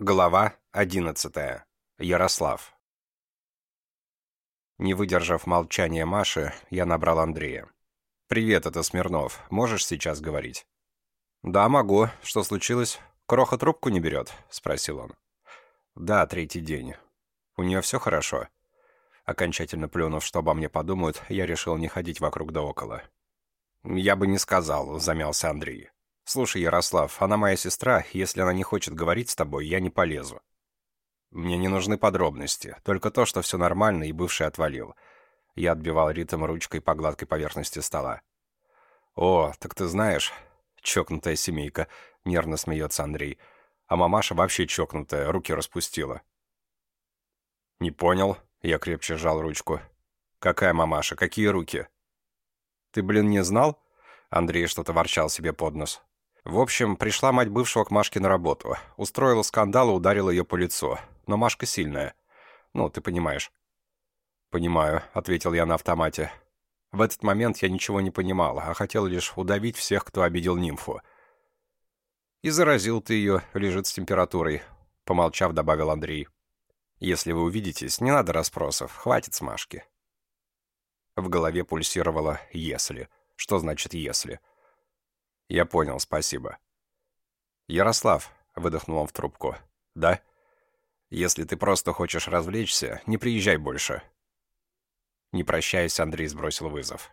Глава 11. Ярослав. Не выдержав молчания Маши, я набрал Андрея. «Привет, это Смирнов. Можешь сейчас говорить?» «Да, могу. Что случилось? Кроха трубку не берет?» — спросил он. «Да, третий день. У нее все хорошо?» Окончательно плюнув, что обо мне подумают, я решил не ходить вокруг да около. «Я бы не сказал», — замялся Андрей. «Слушай, Ярослав, она моя сестра, если она не хочет говорить с тобой, я не полезу». «Мне не нужны подробности, только то, что все нормально и бывший отвалил». Я отбивал ритм ручкой по гладкой поверхности стола. «О, так ты знаешь...» «Чокнутая семейка», — нервно смеется Андрей. «А мамаша вообще чокнутая, руки распустила». «Не понял», — я крепче сжал ручку. «Какая мамаша? Какие руки?» «Ты, блин, не знал?» Андрей что-то ворчал себе под нос. В общем, пришла мать бывшего к Машке на работу. Устроила скандал и ударила ее по лицу. Но Машка сильная. Ну, ты понимаешь. «Понимаю», — ответил я на автомате. В этот момент я ничего не понимал, а хотел лишь удавить всех, кто обидел нимфу. «И заразил ты ее, лежит с температурой», — помолчав, добавил Андрей. «Если вы увидитесь, не надо расспросов, хватит с Машки». В голове пульсировало «если». Что значит «если»? «Я понял, спасибо». «Ярослав», — выдохнул он в трубку. «Да?» «Если ты просто хочешь развлечься, не приезжай больше». Не прощаясь, Андрей сбросил вызов.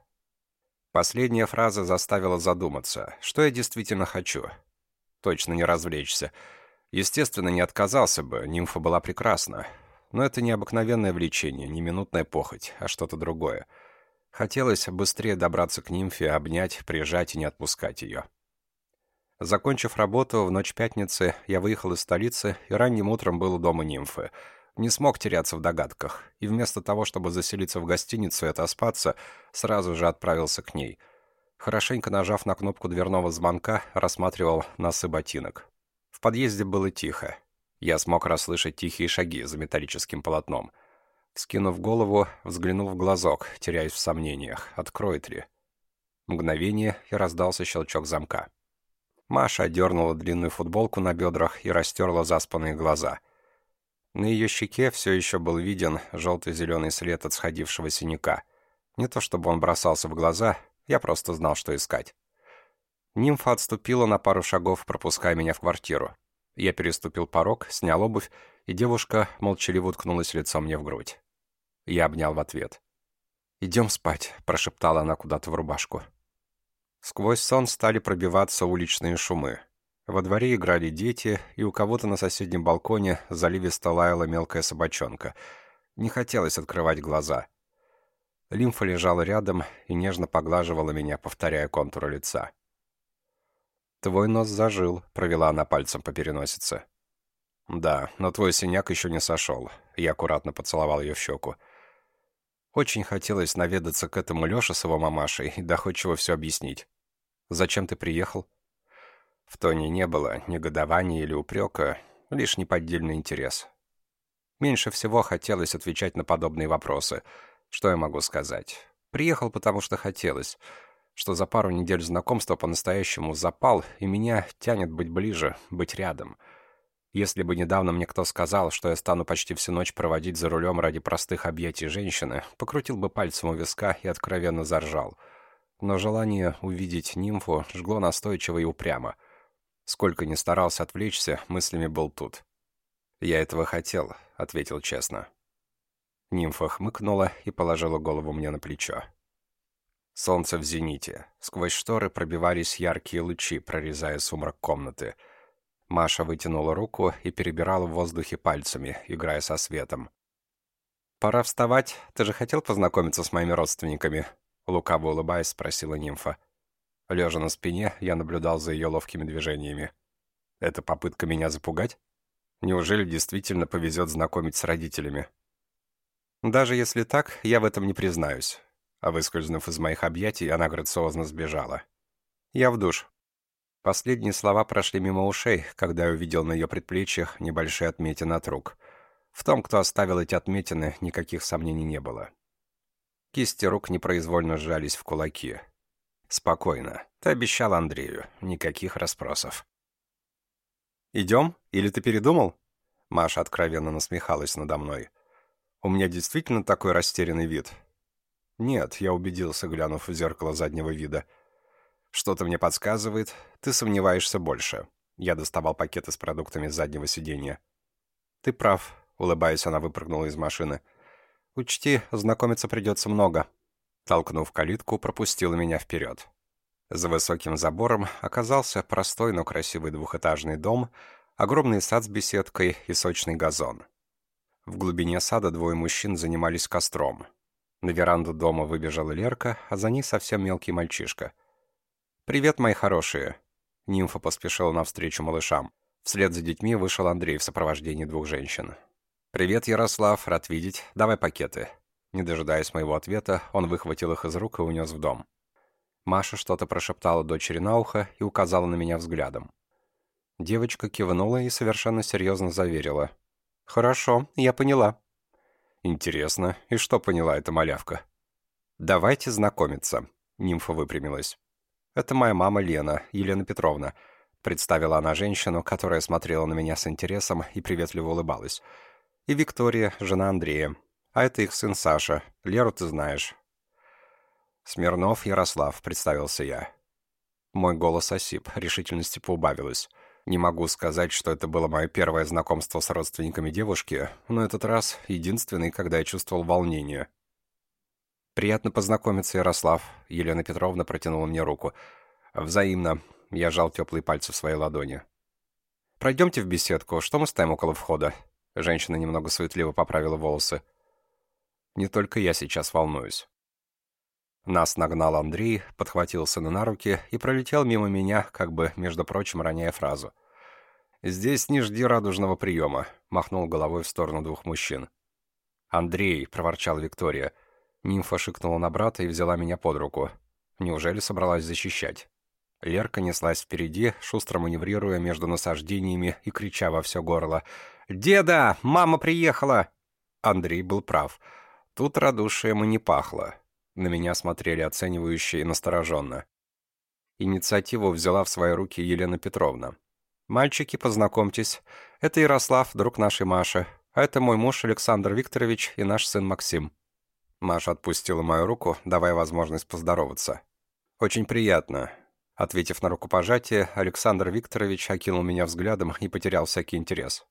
Последняя фраза заставила задуматься, что я действительно хочу. Точно не развлечься. Естественно, не отказался бы, нимфа была прекрасна. Но это не обыкновенное влечение, не минутная похоть, а что-то другое — Хотелось быстрее добраться к нимфе, обнять, прижать и не отпускать ее. Закончив работу в ночь пятницы, я выехал из столицы и ранним утром был у дома нимфы. Не смог теряться в догадках, и вместо того, чтобы заселиться в гостиницу и отоспаться, сразу же отправился к ней. Хорошенько нажав на кнопку дверного звонка, рассматривал носы ботинок. В подъезде было тихо. Я смог расслышать тихие шаги за металлическим полотном — Скинув голову, взглянув в глазок, теряясь в сомнениях, откроет ли. Мгновение, и раздался щелчок замка. Маша дернула длинную футболку на бедрах и растерла заспанные глаза. На ее щеке все еще был виден желтый-зеленый след от сходившего синяка. Не то чтобы он бросался в глаза, я просто знал, что искать. Нимфа отступила на пару шагов, пропуская меня в квартиру. Я переступил порог, снял обувь, и девушка молчаливо уткнулась лицом мне в грудь. Я обнял в ответ. «Идем спать», — прошептала она куда-то в рубашку. Сквозь сон стали пробиваться уличные шумы. Во дворе играли дети, и у кого-то на соседнем балконе заливисто лаяла мелкая собачонка. Не хотелось открывать глаза. Лимфа лежала рядом и нежно поглаживала меня, повторяя контуры лица. «Твой нос зажил», — провела она пальцем по переносице. «Да, но твой синяк еще не сошел». Я аккуратно поцеловал ее в щеку. Очень хотелось наведаться к этому Леше с его мамашей и доходчиво все объяснить. «Зачем ты приехал?» В тоне не было негодования или упрека, лишь неподдельный интерес. Меньше всего хотелось отвечать на подобные вопросы. Что я могу сказать? Приехал, потому что хотелось. Что за пару недель знакомства по-настоящему запал, и меня тянет быть ближе, быть рядом — если бы недавно мне кто сказал, что я стану почти всю ночь проводить за рулем ради простых объятий женщины, покрутил бы пальцем у виска и откровенно заржал. Но желание увидеть нимфу жгло настойчиво и упрямо. Сколько ни старался отвлечься, мыслями был тут. «Я этого хотел», — ответил честно. Нимфа хмыкнула и положила голову мне на плечо. Солнце в зените. Сквозь шторы пробивались яркие лучи, прорезая сумрак комнаты — Маша вытянула руку и перебирала в воздухе пальцами, играя со светом. «Пора вставать. Ты же хотел познакомиться с моими родственниками?» Лукаво улыбаясь, спросила нимфа. Лежа на спине, я наблюдал за ее ловкими движениями. «Это попытка меня запугать? Неужели действительно повезет знакомить с родителями?» «Даже если так, я в этом не признаюсь». А выскользнув из моих объятий, она грациозно сбежала. «Я в душ. Последние слова прошли мимо ушей, когда я увидел на ее предплечьях небольшие отметины от рук. В том, кто оставил эти отметины, никаких сомнений не было. Кисти рук непроизвольно сжались в кулаки. «Спокойно. Ты обещал Андрею. Никаких расспросов». «Идем? Или ты передумал?» Маша откровенно насмехалась надо мной. «У меня действительно такой растерянный вид?» «Нет», — я убедился, глянув в зеркало заднего вида. «Что-то мне подсказывает, ты сомневаешься больше». Я доставал пакеты с продуктами с заднего сиденья. «Ты прав», — улыбаясь, она выпрыгнула из машины. «Учти, знакомиться придется много». Толкнув калитку, пропустила меня вперед. За высоким забором оказался простой, но красивый двухэтажный дом, огромный сад с беседкой и сочный газон. В глубине сада двое мужчин занимались костром. На веранду дома выбежала Лерка, а за ней совсем мелкий мальчишка. «Привет, мои хорошие!» Нимфа поспешила навстречу малышам. Вслед за детьми вышел Андрей в сопровождении двух женщин. «Привет, Ярослав, рад видеть. Давай пакеты». Не дожидаясь моего ответа, он выхватил их из рук и унес в дом. Маша что-то прошептала дочери на ухо и указала на меня взглядом. Девочка кивнула и совершенно серьезно заверила. «Хорошо, я поняла». «Интересно, и что поняла эта малявка?» «Давайте знакомиться», — нимфа выпрямилась. «Это моя мама Лена, Елена Петровна», — представила она женщину, которая смотрела на меня с интересом и приветливо улыбалась. «И Виктория, жена Андрея. А это их сын Саша. Леру ты знаешь». «Смирнов Ярослав», — представился я. Мой голос осип, решительности поубавилось. Не могу сказать, что это было мое первое знакомство с родственниками девушки, но этот раз единственный, когда я чувствовал волнение. «Приятно познакомиться, Ярослав», — Елена Петровна протянула мне руку. «Взаимно». Я жал теплые пальцы в своей ладони. «Пройдемте в беседку. Что мы стоим около входа?» Женщина немного суетливо поправила волосы. «Не только я сейчас волнуюсь». Нас нагнал Андрей, подхватил сына на руки и пролетел мимо меня, как бы, между прочим, роняя фразу. «Здесь не жди радужного приема», — махнул головой в сторону двух мужчин. «Андрей», — проворчал Виктория. Нимфа шикнула на брата и взяла меня под руку. Неужели собралась защищать? Лерка неслась впереди, шустро маневрируя между насаждениями и крича во все горло. «Деда! Мама приехала!» Андрей был прав. Тут радушием и не пахло. На меня смотрели оценивающе и настороженно. Инициативу взяла в свои руки Елена Петровна. «Мальчики, познакомьтесь. Это Ярослав, друг нашей Маши. А это мой муж Александр Викторович и наш сын Максим». Маша отпустила мою руку, давая возможность поздороваться. «Очень приятно». Ответив на рукопожатие, Александр Викторович окинул меня взглядом и потерял всякий интерес.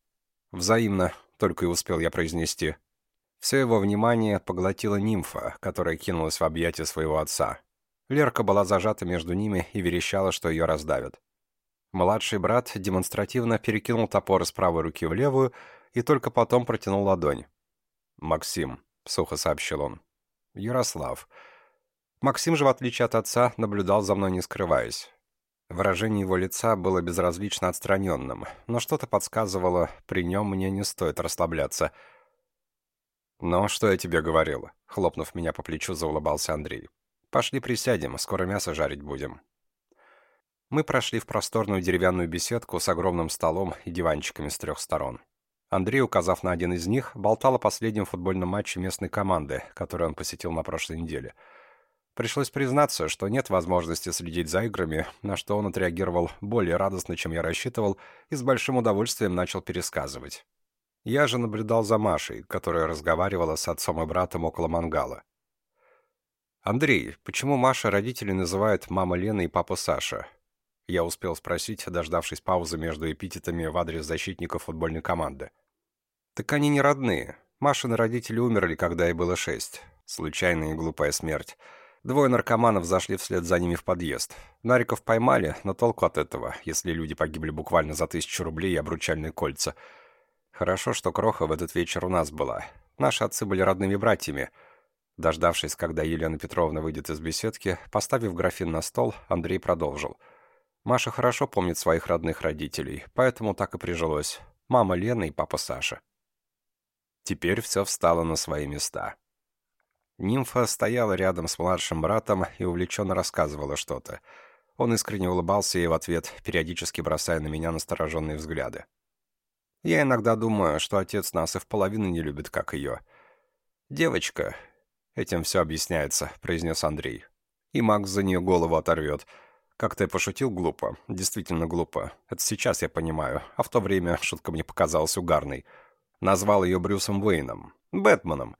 «Взаимно», — только и успел я произнести. Все его внимание поглотила нимфа, которая кинулась в объятия своего отца. Лерка была зажата между ними и верещала, что ее раздавят. Младший брат демонстративно перекинул топор из правой руки в левую и только потом протянул ладонь. «Максим», — сухо сообщил он. «Ярослав». Максим же, в отличие от отца, наблюдал за мной, не скрываясь. Выражение его лица было безразлично отстраненным, но что-то подсказывало, при нем мне не стоит расслабляться — «Ну, что я тебе говорил?» — хлопнув меня по плечу, заулыбался Андрей. «Пошли присядем, скоро мясо жарить будем». Мы прошли в просторную деревянную беседку с огромным столом и диванчиками с трех сторон. Андрей, указав на один из них, болтал о последнем футбольном матче местной команды, который он посетил на прошлой неделе. Пришлось признаться, что нет возможности следить за играми, на что он отреагировал более радостно, чем я рассчитывал, и с большим удовольствием начал пересказывать. Я же наблюдал за Машей, которая разговаривала с отцом и братом около мангала. «Андрей, почему Маша родители называют мама Лена и папа Саша?» Я успел спросить, дождавшись паузы между эпитетами в адрес защитников футбольной команды. «Так они не родные. Машины родители умерли, когда ей было шесть. Случайная и глупая смерть. Двое наркоманов зашли вслед за ними в подъезд. Нариков поймали, но толку от этого, если люди погибли буквально за тысячу рублей и обручальные кольца — Хорошо, что Кроха в этот вечер у нас была. Наши отцы были родными братьями. Дождавшись, когда Елена Петровна выйдет из беседки, поставив графин на стол, Андрей продолжил. Маша хорошо помнит своих родных родителей, поэтому так и прижилось. Мама Лена и папа Саша. Теперь все встало на свои места. Нимфа стояла рядом с младшим братом и увлеченно рассказывала что-то. Он искренне улыбался ей в ответ, периодически бросая на меня настороженные взгляды. Я иногда думаю, что отец нас и в половину не любит, как ее. «Девочка». «Этим все объясняется», — произнес Андрей. «И Макс за нее голову оторвет. Как-то я пошутил глупо. Действительно глупо. Это сейчас я понимаю. А в то время шутка мне показалась угарной. Назвал ее Брюсом Уэйном. Бэтменом.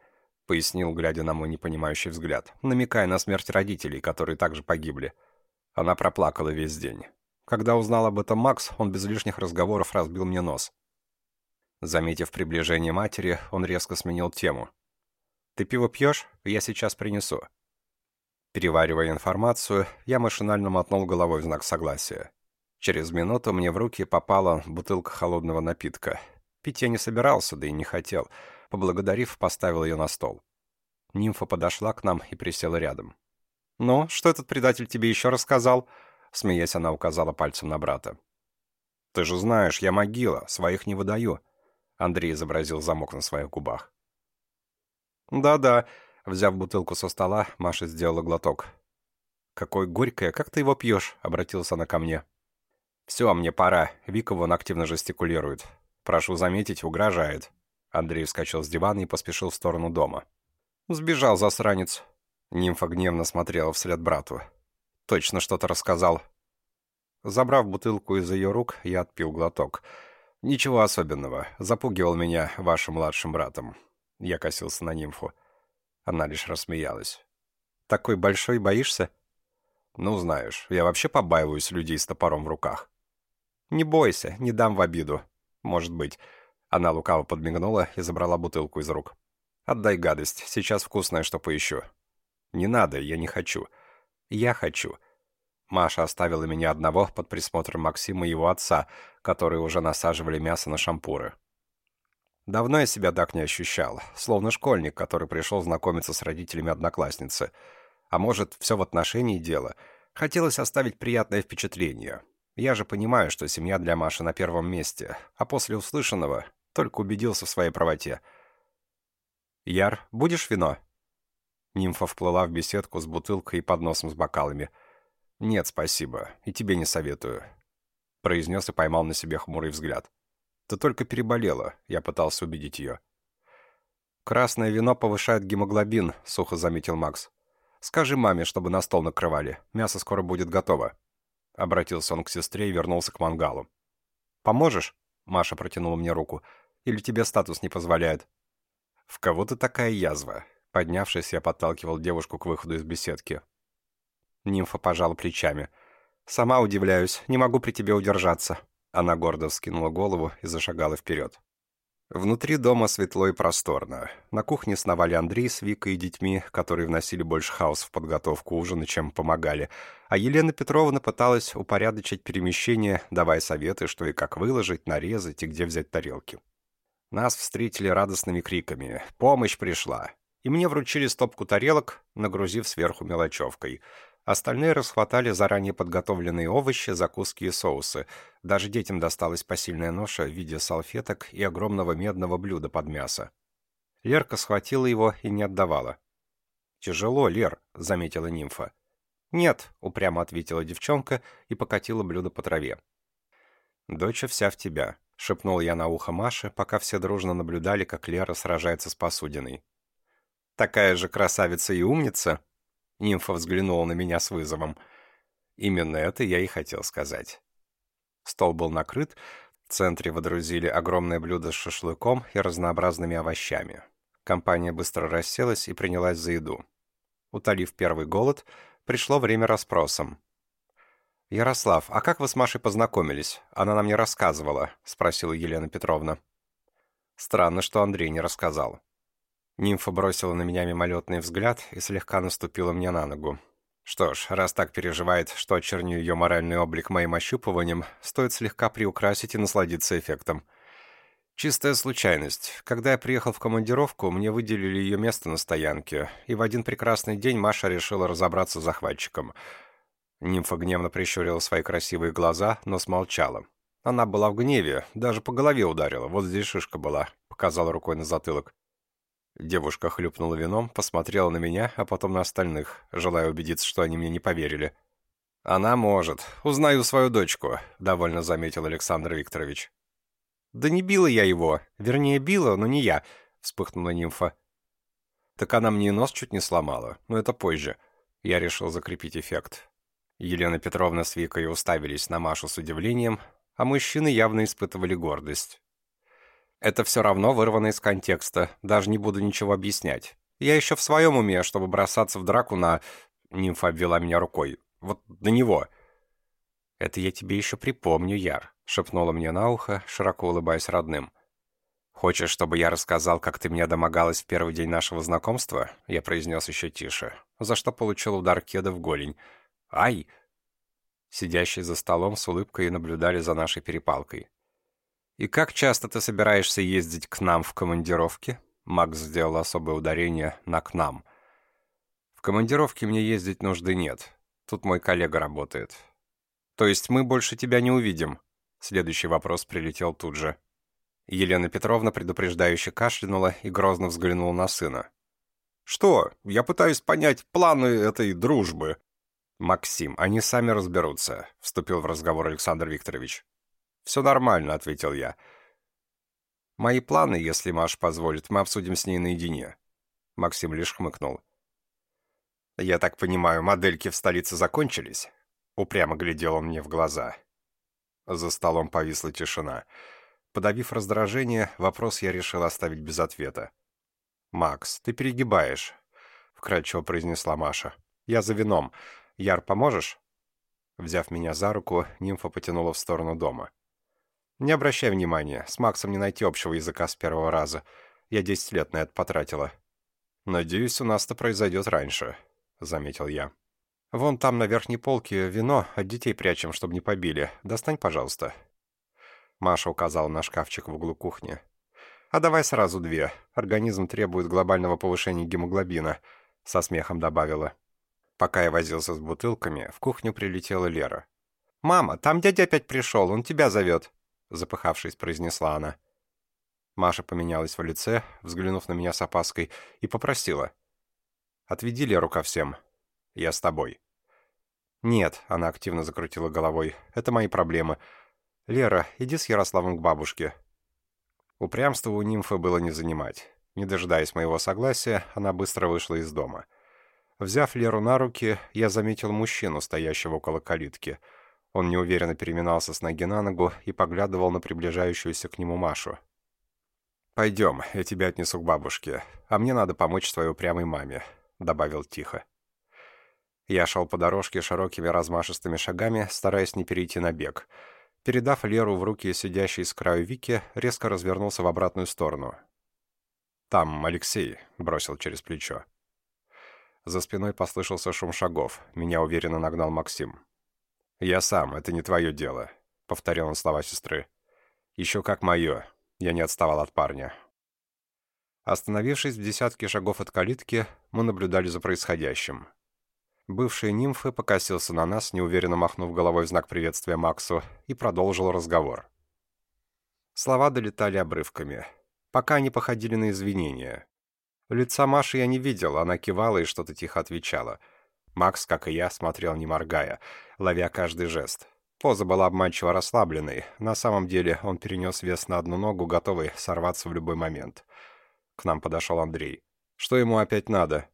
Пояснил, глядя на мой непонимающий взгляд, намекая на смерть родителей, которые также погибли. Она проплакала весь день. Когда узнал об этом Макс, он без лишних разговоров разбил мне нос. Заметив приближение матери, он резко сменил тему. «Ты пиво пьешь? Я сейчас принесу». Переваривая информацию, я машинально мотнул головой в знак согласия. Через минуту мне в руки попала бутылка холодного напитка. Пить я не собирался, да и не хотел. Поблагодарив, поставил ее на стол. Нимфа подошла к нам и присела рядом. «Ну, что этот предатель тебе еще рассказал?» Смеясь, она указала пальцем на брата. «Ты же знаешь, я могила, своих не выдаю», Андрей изобразил замок на своих губах. «Да-да», — взяв бутылку со стола, Маша сделала глоток. «Какой горькое, как ты его пьешь?» — обратилась она ко мне. «Все, мне пора. Вика вон активно жестикулирует. Прошу заметить, угрожает». Андрей вскочил с дивана и поспешил в сторону дома. «Сбежал, засранец». Нимфа гневно смотрела вслед брату. «Точно что-то рассказал». Забрав бутылку из ее рук, я отпил глоток — «Ничего особенного. Запугивал меня вашим младшим братом». Я косился на нимфу. Она лишь рассмеялась. «Такой большой боишься?» «Ну, знаешь, я вообще побаиваюсь людей с топором в руках». «Не бойся, не дам в обиду. Может быть». Она лукаво подмигнула и забрала бутылку из рук. «Отдай гадость, сейчас вкусное что поищу». «Не надо, я не хочу». «Я хочу». Маша оставила меня одного под присмотром Максима и его отца, которые уже насаживали мясо на шампуры. Давно я себя так не ощущал, словно школьник, который пришел знакомиться с родителями одноклассницы. А может, все в отношении дела. Хотелось оставить приятное впечатление. Я же понимаю, что семья для Маши на первом месте, а после услышанного только убедился в своей правоте. «Яр, будешь вино?» Нимфа вплыла в беседку с бутылкой и подносом с бокалами – «Нет, спасибо. И тебе не советую», — произнес и поймал на себе хмурый взгляд. «Ты только переболела», — я пытался убедить ее. «Красное вино повышает гемоглобин», — сухо заметил Макс. «Скажи маме, чтобы на стол накрывали. Мясо скоро будет готово». Обратился он к сестре и вернулся к мангалу. «Поможешь?» — Маша протянула мне руку. «Или тебе статус не позволяет?» «В кого ты такая язва?» Поднявшись, я подталкивал девушку к выходу из беседки. Нимфа пожала плечами. «Сама удивляюсь, не могу при тебе удержаться». Она гордо вскинула голову и зашагала вперед. Внутри дома светло и просторно. На кухне сновали Андрей с Викой и детьми, которые вносили больше хаоса в подготовку ужина, чем помогали. А Елена Петровна пыталась упорядочить перемещение, давая советы, что и как выложить, нарезать и где взять тарелки. Нас встретили радостными криками. «Помощь пришла!» И мне вручили стопку тарелок, нагрузив сверху мелочевкой — Остальные расхватали заранее подготовленные овощи, закуски и соусы. Даже детям досталась посильная ноша в виде салфеток и огромного медного блюда под мясо. Лерка схватила его и не отдавала. «Тяжело, Лер», — заметила нимфа. «Нет», — упрямо ответила девчонка и покатила блюдо по траве. «Доча вся в тебя», — шепнул я на ухо Маше, пока все дружно наблюдали, как Лера сражается с посудиной. «Такая же красавица и умница», Нимфа взглянула на меня с вызовом. Именно это я и хотел сказать. Стол был накрыт, в центре водрузили огромное блюдо с шашлыком и разнообразными овощами. Компания быстро расселась и принялась за еду. Утолив первый голод, пришло время расспросам. «Ярослав, а как вы с Машей познакомились? Она нам не рассказывала», — спросила Елена Петровна. Странно, что Андрей не рассказал. Нимфа бросила на меня мимолетный взгляд и слегка наступила мне на ногу. Что ж, раз так переживает, что очерню ее моральный облик моим ощупыванием, стоит слегка приукрасить и насладиться эффектом. Чистая случайность. Когда я приехал в командировку, мне выделили ее место на стоянке, и в один прекрасный день Маша решила разобраться с захватчиком. Нимфа гневно прищурила свои красивые глаза, но смолчала. Она была в гневе, даже по голове ударила, вот здесь шишка была, показала рукой на затылок. Девушка хлюпнула вином, посмотрела на меня, а потом на остальных, желая убедиться, что они мне не поверили. «Она может. Узнаю свою дочку», — довольно заметил Александр Викторович. «Да не била я его. Вернее, била, но не я», — вспыхнула нимфа. «Так она мне нос чуть не сломала, но это позже». Я решил закрепить эффект. Елена Петровна с Викой уставились на Машу с удивлением, а мужчины явно испытывали гордость. Это все равно вырвано из контекста, даже не буду ничего объяснять. Я еще в своем уме, чтобы бросаться в драку на... Нимфа обвела меня рукой. Вот на него. Это я тебе еще припомню, Яр, шепнула мне на ухо, широко улыбаясь родным. «Хочешь, чтобы я рассказал, как ты меня домогалась в первый день нашего знакомства?» Я произнес еще тише, за что получил удар кеда в голень. «Ай!» Сидящие за столом с улыбкой наблюдали за нашей перепалкой. «И как часто ты собираешься ездить к нам в командировке?» Макс сделал особое ударение на «к нам». «В командировке мне ездить нужды нет. Тут мой коллега работает». «То есть мы больше тебя не увидим?» Следующий вопрос прилетел тут же. Елена Петровна предупреждающе кашлянула и грозно взглянула на сына. «Что? Я пытаюсь понять планы этой дружбы». «Максим, они сами разберутся», — вступил в разговор Александр Викторович. «Все нормально», — ответил я. «Мои планы, если Маш позволит, мы обсудим с ней наедине». Максим лишь хмыкнул. «Я так понимаю, модельки в столице закончились?» Упрямо глядел он мне в глаза. За столом повисла тишина. Подавив раздражение, вопрос я решил оставить без ответа. «Макс, ты перегибаешь», — вкратчиво произнесла Маша. «Я за вином. Яр, поможешь?» Взяв меня за руку, нимфа потянула в сторону дома. «Не обращай внимания, с Максом не найти общего языка с первого раза. Я десять лет на это потратила». «Надеюсь, у нас-то произойдет раньше», — заметил я. «Вон там на верхней полке вино, от детей прячем, чтобы не побили. Достань, пожалуйста». Маша указала на шкафчик в углу кухни. «А давай сразу две. Организм требует глобального повышения гемоглобина», — со смехом добавила. Пока я возился с бутылками, в кухню прилетела Лера. «Мама, там дядя опять пришел, он тебя зовет», — запыхавшись, произнесла она. Маша поменялась в лице, взглянув на меня с опаской, и попросила. «Отведи Леру ко всем. Я с тобой». «Нет», — она активно закрутила головой, — «это мои проблемы. «Лера, иди с Ярославом к бабушке». Упрямство у нимфы было не занимать. Не дожидаясь моего согласия, она быстро вышла из дома. Взяв Леру на руки, я заметил мужчину, стоящего около калитки. Он неуверенно переминался с ноги на ногу и поглядывал на приближающуюся к нему Машу. «Пойдем, я тебя отнесу к бабушке, а мне надо помочь твоей упрямой маме», — добавил тихо. Я шел по дорожке широкими размашистыми шагами, стараясь не перейти на бег — Передав Леру в руки сидящей с краю Вики, резко развернулся в обратную сторону. «Там Алексей», — бросил через плечо. За спиной послышался шум шагов. Меня уверенно нагнал Максим. «Я сам, это не твое дело», — повторил он слова сестры. «Еще как мое». Я не отставал от парня. Остановившись в десятке шагов от калитки, мы наблюдали за происходящим. Бывший нимфы покосился на нас, неуверенно махнув головой в знак приветствия Максу, и продолжил разговор. Слова долетали обрывками. Пока они походили на извинения. Лица Маши я не видел, она кивала и что-то тихо отвечала. Макс, как и я, смотрел не моргая, ловя каждый жест. Поза была обманчиво расслабленной. На самом деле он перенес вес на одну ногу, готовый сорваться в любой момент. К нам подошел Андрей. «Что ему опять надо?»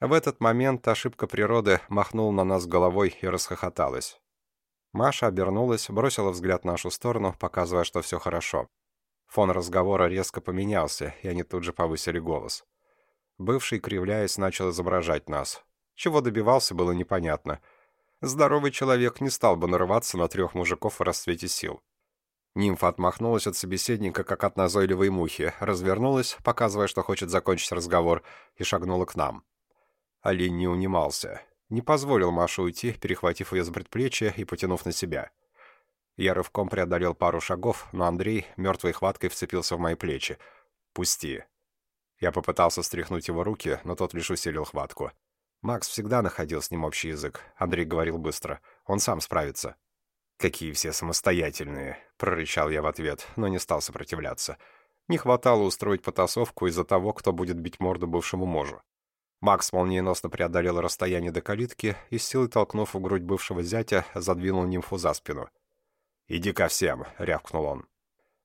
В этот момент ошибка природы махнул на нас головой и расхохоталась. Маша обернулась, бросила взгляд в нашу сторону, показывая, что все хорошо. Фон разговора резко поменялся, и они тут же повысили голос. Бывший, кривляясь, начал изображать нас. Чего добивался, было непонятно. Здоровый человек не стал бы нарываться на трех мужиков в расцвете сил. Нимфа отмахнулась от собеседника, как от назойливой мухи, развернулась, показывая, что хочет закончить разговор, и шагнула к нам. Олень не унимался. Не позволил Маше уйти, перехватив ее с предплечья и потянув на себя. Я рывком преодолел пару шагов, но Андрей мертвой хваткой вцепился в мои плечи. «Пусти». Я попытался стряхнуть его руки, но тот лишь усилил хватку. Макс всегда находил с ним общий язык. Андрей говорил быстро. «Он сам справится». «Какие все самостоятельные!» — прорычал я в ответ, но не стал сопротивляться. Не хватало устроить потасовку из-за того, кто будет бить морду бывшему мужу. Макс молниеносно преодолел расстояние до калитки и, с силой толкнув в грудь бывшего зятя, задвинул нимфу за спину. «Иди ко всем!» — рявкнул он.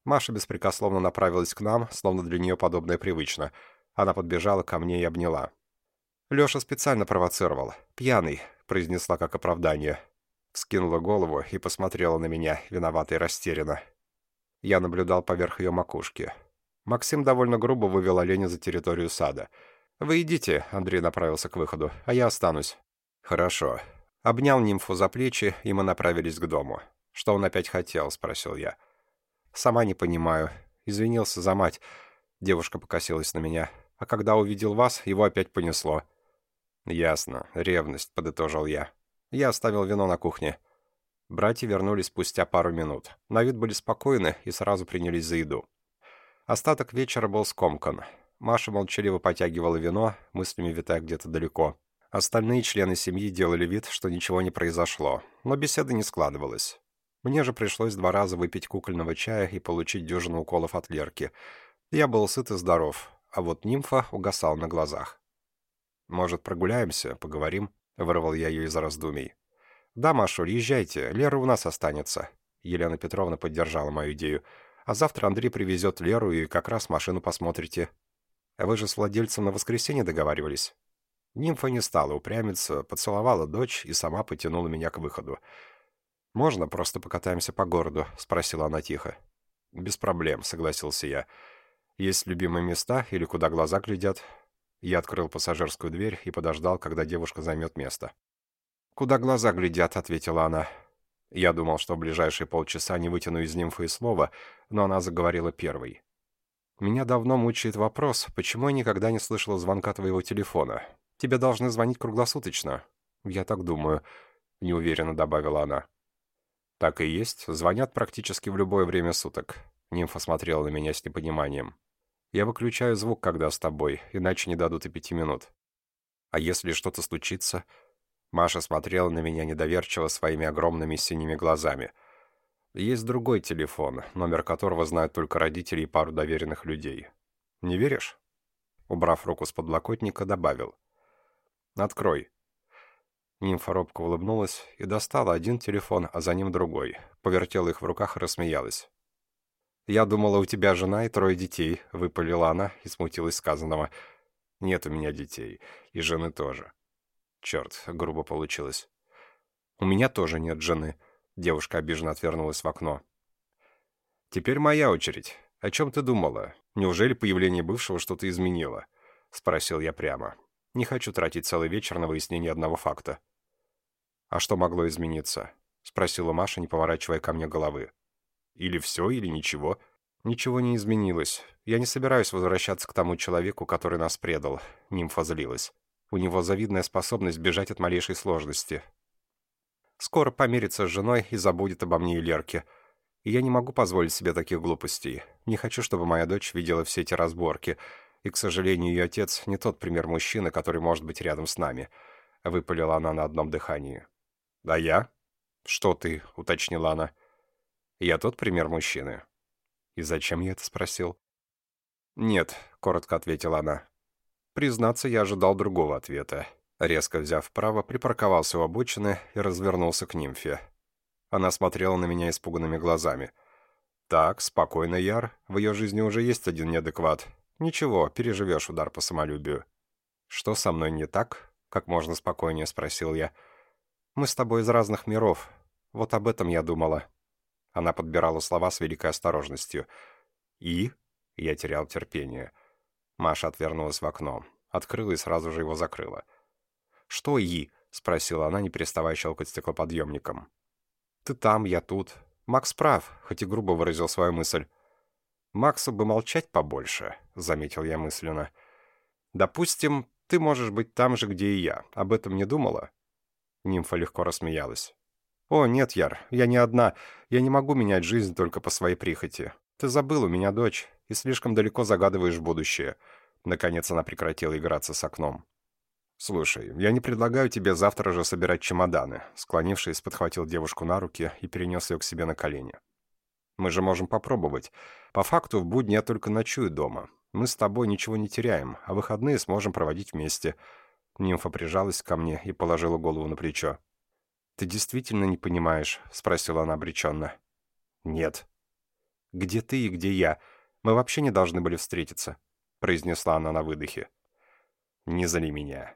Маша беспрекословно направилась к нам, словно для нее подобное привычно. Она подбежала ко мне и обняла. Леша специально провоцировал. Пьяный. произнесла как оправдание. Скинула голову и посмотрела на меня, виновато и растерянно. Я наблюдал поверх ее макушки. Максим довольно грубо вывел оленя за территорию сада. «Вы идите», — Андрей направился к выходу, — «а я останусь». «Хорошо». Обнял нимфу за плечи, и мы направились к дому. «Что он опять хотел?» — спросил я. «Сама не понимаю. Извинился за мать». Девушка покосилась на меня. «А когда увидел вас, его опять понесло». «Ясно. Ревность», — подытожил я. Я оставил вино на кухне. Братья вернулись спустя пару минут. На вид были спокойны и сразу принялись за еду. Остаток вечера был скомкан. Маша молчаливо потягивала вино, мыслями витая где-то далеко. Остальные члены семьи делали вид, что ничего не произошло, но беседа не складывалась. Мне же пришлось два раза выпить кукольного чая и получить дюжину уколов от Лерки. Я был сыт и здоров, а вот нимфа угасал на глазах. «Может, прогуляемся, поговорим?» — вырвал я ее из раздумий. «Да, Машуль, езжайте, Лера у нас останется». Елена Петровна поддержала мою идею. «А завтра Андрей привезет Леру, и как раз машину посмотрите». «Вы же с владельцем на воскресенье договаривались?» Нимфа не стала упрямиться, поцеловала дочь и сама потянула меня к выходу. «Можно просто покатаемся по городу?» — спросила она тихо. «Без проблем», — согласился я. «Есть любимые места или куда глаза глядят?» Я открыл пассажирскую дверь и подождал, когда девушка займет место. «Куда глаза глядят?» — ответила она. Я думал, что в ближайшие полчаса не вытяну из нимфы и слова, но она заговорила первой. «Меня давно мучает вопрос, почему я никогда не слышала звонка твоего телефона. Тебе должны звонить круглосуточно». «Я так думаю», — неуверенно добавила она. «Так и есть. Звонят практически в любое время суток». Нимфа смотрела на меня с непониманием. «Я выключаю звук, когда с тобой, иначе не дадут и пяти минут». «А если что-то случится?» Маша смотрела на меня недоверчиво своими огромными синими глазами. «Есть другой телефон, номер которого знают только родители и пару доверенных людей. Не веришь?» Убрав руку с подлокотника, добавил. «Открой». Нимфа робко улыбнулась и достала один телефон, а за ним другой. Повертела их в руках и рассмеялась. «Я думала, у тебя жена и трое детей», — выпалила она и смутилась сказанного. «Нет у меня детей. И жены тоже». «Черт, грубо получилось». «У меня тоже нет жены», — девушка обиженно отвернулась в окно. «Теперь моя очередь. О чем ты думала? Неужели появление бывшего что-то изменило?» — спросил я прямо. «Не хочу тратить целый вечер на выяснение одного факта». «А что могло измениться?» — спросила Маша, не поворачивая ко мне головы. «Или все, или ничего». «Ничего не изменилось. Я не собираюсь возвращаться к тому человеку, который нас предал», — нимфа злилась. «У него завидная способность бежать от малейшей сложности. Скоро помирится с женой и забудет обо мне и Лерке. И я не могу позволить себе таких глупостей. Не хочу, чтобы моя дочь видела все эти разборки. И, к сожалению, ее отец не тот пример мужчины, который может быть рядом с нами», — выпалила она на одном дыхании. «А я?» «Что ты?» — уточнила она. «Я тот пример мужчины». «И зачем я это спросил?» «Нет», — коротко ответила она. Признаться, я ожидал другого ответа. Резко взяв вправо, припарковался у обочины и развернулся к нимфе. Она смотрела на меня испуганными глазами. «Так, спокойно, Яр. В ее жизни уже есть один неадекват. Ничего, переживешь удар по самолюбию». «Что со мной не так?» — как можно спокойнее спросил я. Мы с тобой из разных миров. Вот об этом я думала». Она подбирала слова с великой осторожностью. «И?» Я терял терпение. Маша отвернулась в окно. Открыла и сразу же его закрыла. «Что «и?» — спросила она, не переставая щелкать стеклоподъемником. «Ты там, я тут. Макс прав, хоть и грубо выразил свою мысль. Максу бы молчать побольше», — заметил я мысленно. «Допустим, ты можешь быть там же, где и я. Об этом не думала?» Нимфа легко рассмеялась. «О, нет, Яр, я не одна. Я не могу менять жизнь только по своей прихоти. Ты забыл, у меня дочь, и слишком далеко загадываешь будущее». Наконец она прекратила играться с окном. «Слушай, я не предлагаю тебе завтра же собирать чемоданы», склонившись, подхватил девушку на руки и перенес ее к себе на колени. «Мы же можем попробовать. По факту в будни я только ночую дома. Мы с тобой ничего не теряем, а выходные сможем проводить вместе. Нимфа прижалась ко мне и положила голову на плечо. «Ты действительно не понимаешь?» — спросила она обреченно. «Нет». «Где ты и где я? Мы вообще не должны были встретиться», — произнесла она на выдохе. «Не зли меня».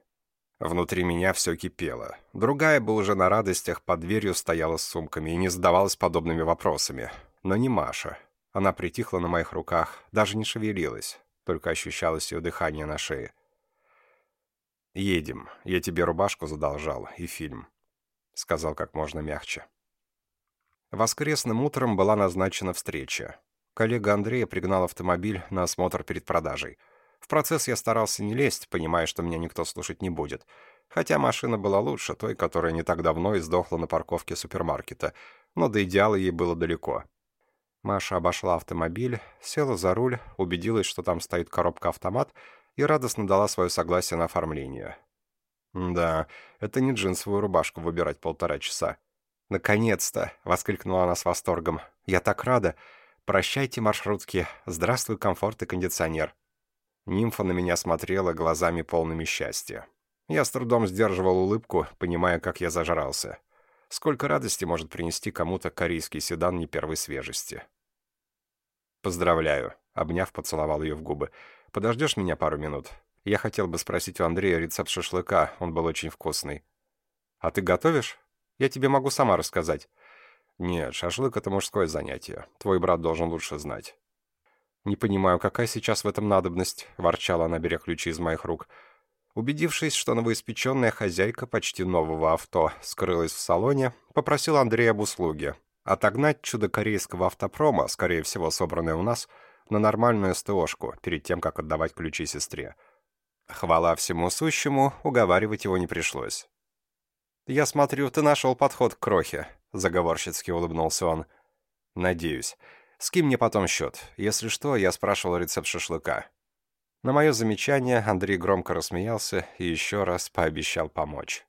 Внутри меня все кипело. Другая бы уже на радостях под дверью стояла с сумками и не задавалась подобными вопросами. Но не Маша. Она притихла на моих руках, даже не шевелилась, только ощущалось ее дыхание на шее. «Едем. Я тебе рубашку задолжал и фильм», — сказал как можно мягче. Воскресным утром была назначена встреча. Коллега Андрея пригнал автомобиль на осмотр перед продажей. В процесс я старался не лезть, понимая, что меня никто слушать не будет. Хотя машина была лучше той, которая не так давно издохла на парковке супермаркета, но до идеала ей было далеко. Маша обошла автомобиль, села за руль, убедилась, что там стоит коробка-автомат, и радостно дала свое согласие на оформление. «Да, это не джинсовую рубашку выбирать полтора часа». «Наконец-то!» — воскликнула она с восторгом. «Я так рада! Прощайте, маршрутки! Здравствуй, комфорт и кондиционер!» Нимфа на меня смотрела глазами полными счастья. Я с трудом сдерживал улыбку, понимая, как я зажрался. Сколько радости может принести кому-то корейский седан не первой свежести. «Поздравляю», — обняв, поцеловал ее в губы. «Подождешь меня пару минут? Я хотел бы спросить у Андрея рецепт шашлыка, он был очень вкусный». «А ты готовишь? Я тебе могу сама рассказать». «Нет, шашлык — это мужское занятие. Твой брат должен лучше знать». «Не понимаю, какая сейчас в этом надобность?» — ворчала она, беря ключи из моих рук. Убедившись, что новоиспеченная хозяйка почти нового авто скрылась в салоне, попросил Андрея об услуге. Отогнать чудо корейского автопрома, скорее всего, собранное у нас, на нормальную СТОшку, перед тем, как отдавать ключи сестре. Хвала всему сущему, уговаривать его не пришлось. «Я смотрю, ты нашел подход к крохе», — заговорщицки улыбнулся он. «Надеюсь. Скинь мне потом счет. Если что, я спрашивал рецепт шашлыка. На мое замечание Андрей громко рассмеялся и еще раз пообещал помочь.